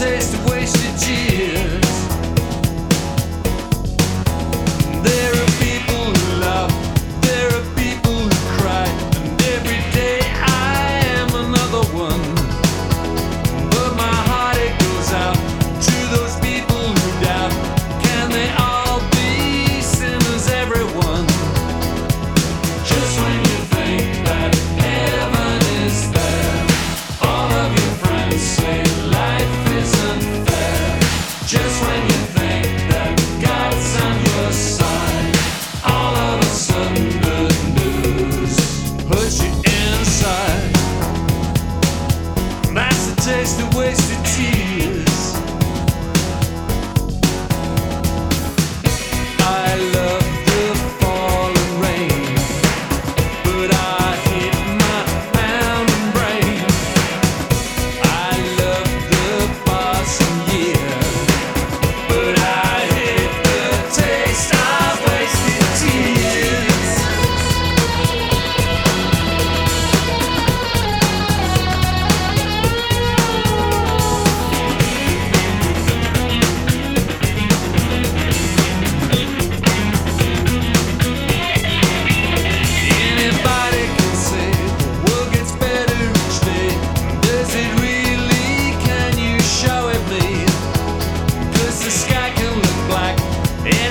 taste of wasted cheese. Just when you